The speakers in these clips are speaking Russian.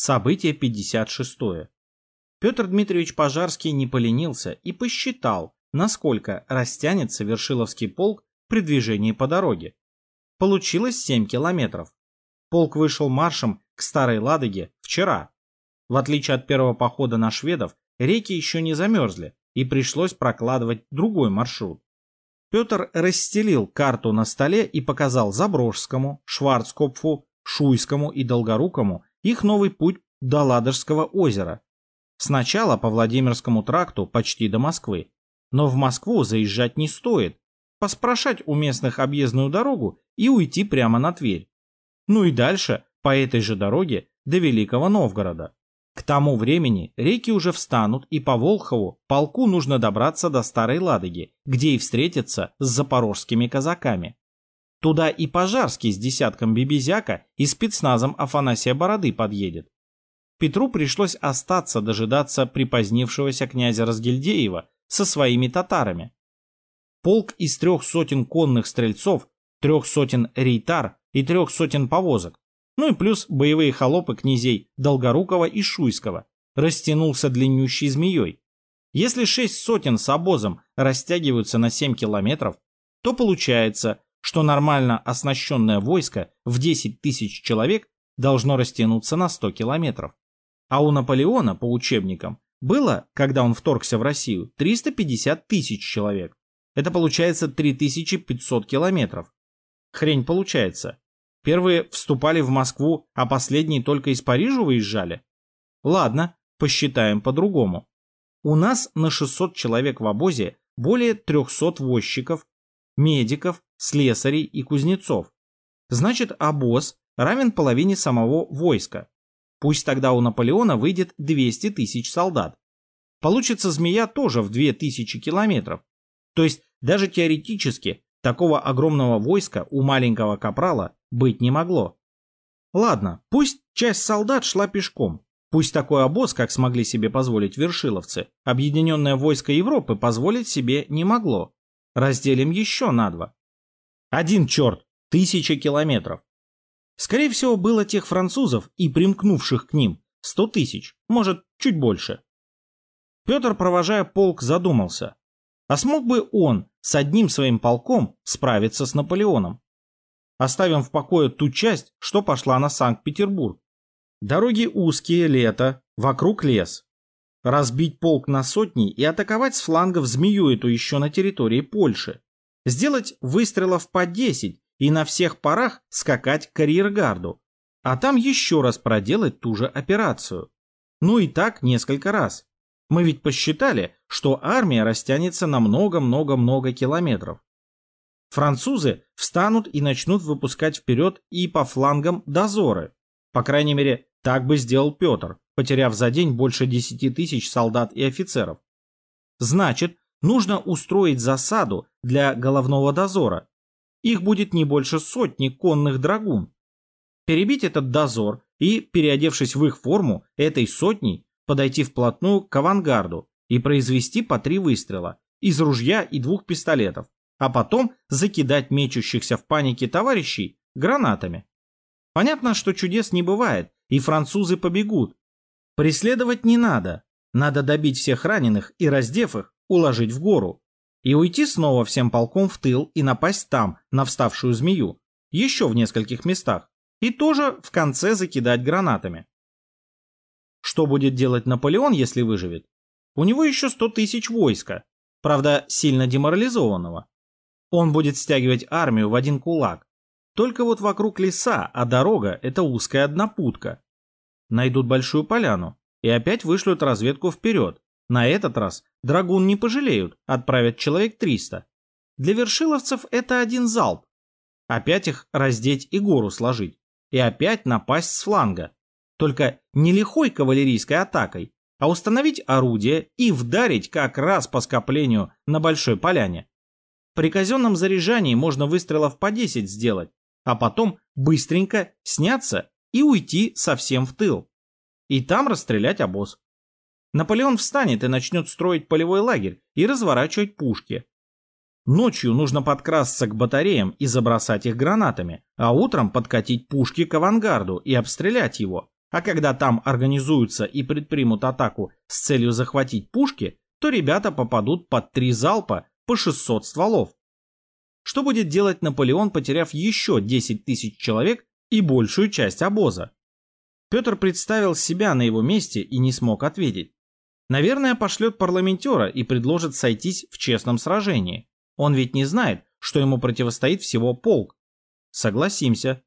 Событие 56. Петр Дмитриевич Пожарский не поленился и посчитал, насколько растянется Вершиловский полк при движении по дороге. Получилось 7 километров. Полк вышел маршем к Старой Ладоге вчера. В отличие от первого похода на шведов, реки еще не замерзли, и пришлось прокладывать другой маршрут. Петр расстелил карту на столе и показал Заброжскому, Шварцкопфу, Шуйскому и Долгорукому их новый путь до Ладожского озера. Сначала по Владимирскому тракту почти до Москвы. Но в Москву заезжать не стоит. Поспрашать у местных объездную дорогу и уйти прямо на Тверь. Ну и дальше по этой же дороге до Великого Новгорода. К тому времени реки уже встанут, и по Волхову полку нужно добраться до Старой Ладоги, где и встретиться с запорожскими казаками. Туда и Пожарский с десятком бибизяка и спецназом Афанасия Бороды подъедет. Петру пришлось остаться дожидаться припозднившегося князя Разгильдеева со своими татарами. Полк из трех сотен конных стрельцов, трех сотен рейтар и трех сотен повозок ну и плюс боевые холопы князей Долгорукова и Шуйского, растянулся длиннющей змеей. Если шесть сотен с обозом растягиваются на 7 километров, то получается, что нормально оснащенное войско в 10 тысяч человек должно растянуться на 100 километров. А у Наполеона, по учебникам, было, когда он вторгся в Россию, 350 тысяч человек. Это получается 3500 километров. Хрень получается. Первые вступали в Москву, а последние только из Парижа выезжали? Ладно, посчитаем по-другому. У нас на 600 человек в обозе более 300 возчиков, медиков, слесарей и кузнецов. Значит, обоз равен половине самого войска. Пусть тогда у Наполеона выйдет 200 тысяч солдат. Получится змея тоже в 2000 километров. То есть даже теоретически такого огромного войска у маленького капрала быть не могло. Ладно, пусть часть солдат шла пешком. Пусть такой обоз, как смогли себе позволить вершиловцы, объединенное войско Европы позволить себе не могло. Разделим еще на два. Один черт, тысяча километров. Скорее всего, было тех французов и примкнувших к ним сто тысяч, может, чуть больше. Петр, провожая полк, задумался. А смог бы он с одним своим полком справиться с Наполеоном? Оставим в покое ту часть, что пошла на Санкт-Петербург. Дороги узкие, лето, вокруг лес. Разбить полк на сотни и атаковать с флангов змею эту еще на территории Польши. Сделать выстрелов по 10 и на всех парах скакать к арьергарду. А там еще раз проделать ту же операцию. Ну и так несколько раз. Мы ведь посчитали, что армия растянется на много-много-много километров. Французы встанут и начнут выпускать вперед и по флангам дозоры. По крайней мере, так бы сделал Петр, потеряв за день больше 10 тысяч солдат и офицеров. Значит, нужно устроить засаду для головного дозора. Их будет не больше сотни конных драгун. Перебить этот дозор и, переодевшись в их форму, этой сотней подойти вплотную к авангарду и произвести по три выстрела из ружья и двух пистолетов а потом закидать мечущихся в панике товарищей гранатами. Понятно, что чудес не бывает, и французы побегут. Преследовать не надо. Надо добить всех раненых и, раздев их, уложить в гору. И уйти снова всем полком в тыл и напасть там, на вставшую змею, еще в нескольких местах, и тоже в конце закидать гранатами. Что будет делать Наполеон, если выживет? У него еще сто тысяч войска, правда, сильно деморализованного. Он будет стягивать армию в один кулак. Только вот вокруг леса, а дорога – это узкая однопутка. Найдут большую поляну и опять вышлют разведку вперед. На этот раз драгун не пожалеют, отправят человек 300. Для вершиловцев это один залп. Опять их раздеть и гору сложить. И опять напасть с фланга. Только не лихой кавалерийской атакой, а установить орудие и вдарить как раз по скоплению на большой поляне. При казенном заряжании можно выстрелов по 10 сделать, а потом быстренько сняться и уйти совсем в тыл. И там расстрелять обоз. Наполеон встанет и начнет строить полевой лагерь и разворачивать пушки. Ночью нужно подкрасться к батареям и забросать их гранатами, а утром подкатить пушки к авангарду и обстрелять его, А когда там организуются и предпримут атаку с целью захватить пушки, то ребята попадут под три залпа по 600 стволов. Что будет делать Наполеон, потеряв еще 10 тысяч человек и большую часть обоза? Петр представил себя на его месте и не смог ответить. Наверное, пошлет парламентера и предложит сойтись в честном сражении. Он ведь не знает, что ему противостоит всего полк. Согласимся.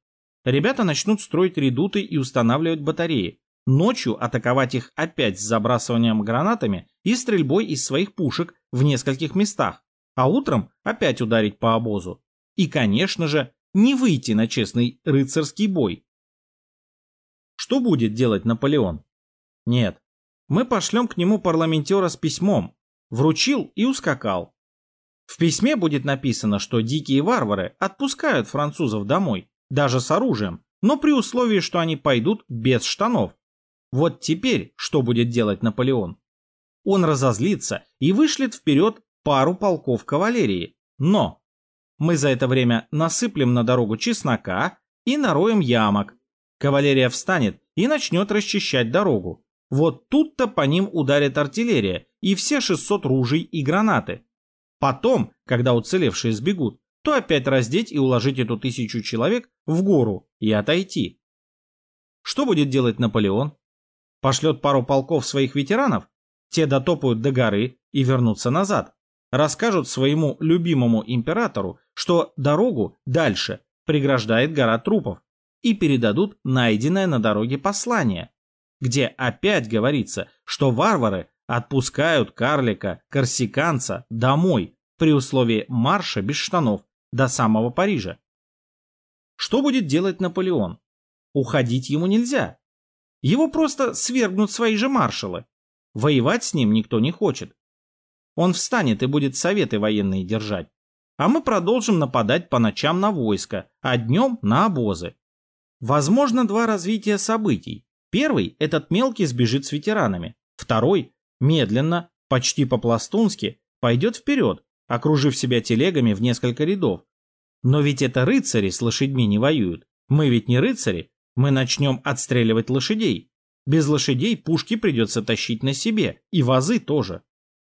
Ребята начнут строить редуты и устанавливать батареи. Ночью атаковать их опять с забрасыванием гранатами и стрельбой из своих пушек в нескольких местах. А утром опять ударить по обозу. И, конечно же, не выйти на честный рыцарский бой. Что будет делать Наполеон? Нет, мы пошлем к нему парламентера с письмом. Вручил и ускакал. В письме будет написано, что дикие варвары отпускают французов домой, даже с оружием, но при условии, что они пойдут без штанов. Вот теперь что будет делать Наполеон? Он разозлится и вышлет вперед пару полков кавалерии. Но мы за это время насыплем на дорогу чеснока и нароем ямок. Кавалерия встанет и начнет расчищать дорогу. Вот тут-то по ним ударит артиллерия и все 600 ружей и гранаты. Потом, когда уцелевшие сбегут, то опять раздеть и уложить эту тысячу человек в гору и отойти. Что будет делать Наполеон? Пошлет пару полков своих ветеранов? Те дотопают до горы и вернутся назад. Расскажут своему любимому императору, что дорогу дальше преграждает гора трупов, и передадут найденное на дороге послание, где опять говорится, что варвары отпускают карлика, корсиканца домой при условии марша без штанов до самого Парижа. Что будет делать Наполеон? Уходить ему нельзя. Его просто свергнут свои же маршалы. Воевать с ним никто не хочет. Он встанет и будет советы военные держать. А мы продолжим нападать по ночам на войско, а днем на обозы. Возможно два развития событий. Первый, этот мелкий сбежит с ветеранами. Второй, медленно, почти по-пластунски, пойдет вперед, окружив себя телегами в несколько рядов. Но ведь это рыцари с лошадьми не воюют. Мы ведь не рыцари, мы начнем отстреливать лошадей. Без лошадей пушки придется тащить на себе, и вазы тоже.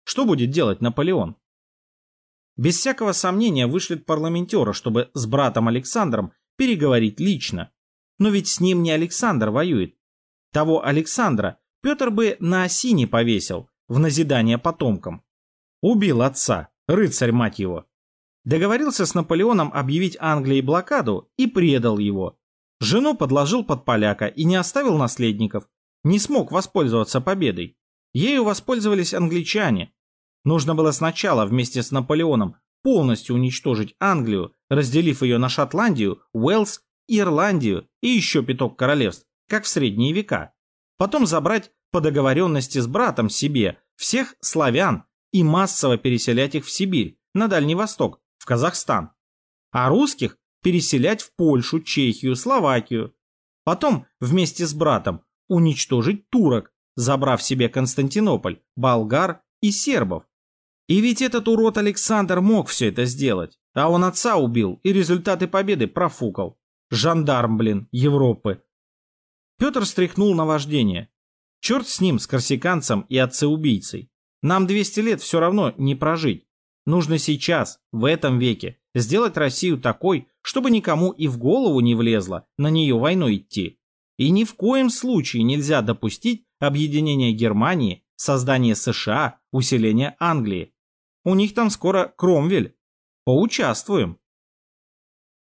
Что будет делать Наполеон? Без всякого сомнения вышлет парламентера, чтобы с братом Александром переговорить лично. Но ведь с ним не Александр воюет, того Александра Петр бы на осине повесил, в назидание потомкам. Убил отца, рыцарь мать его. Договорился с Наполеоном объявить Англии блокаду и предал его. Жену подложил под поляка и не оставил наследников. Не смог воспользоваться победой. Ею воспользовались англичане. Нужно было сначала вместе с Наполеоном полностью уничтожить Англию, разделив ее на Шотландию, Уэльс, Ирландию и еще пяток королевств, как в средние века. Потом забрать по договоренности с братом себе всех славян и массово переселять их в Сибирь, на Дальний Восток, в Казахстан. А русских переселять в Польшу, Чехию, Словакию. Потом вместе с братом уничтожить турок, забрав себе Константинополь, болгар и сербов. И ведь этот урод Александр мог все это сделать, а он отца убил и результаты победы профукал. Жандарм, блин, Европы. Петр стряхнул на вождение. Черт с ним, с корсиканцем и отцеубийцей. Нам 200 лет все равно не прожить. Нужно сейчас, в этом веке, сделать Россию такой, чтобы никому и в голову не влезло на нее войной идти. И ни в коем случае нельзя допустить объединения Германии, создания США, усиления Англии. У них там скоро Кромвель. Поучаствуем.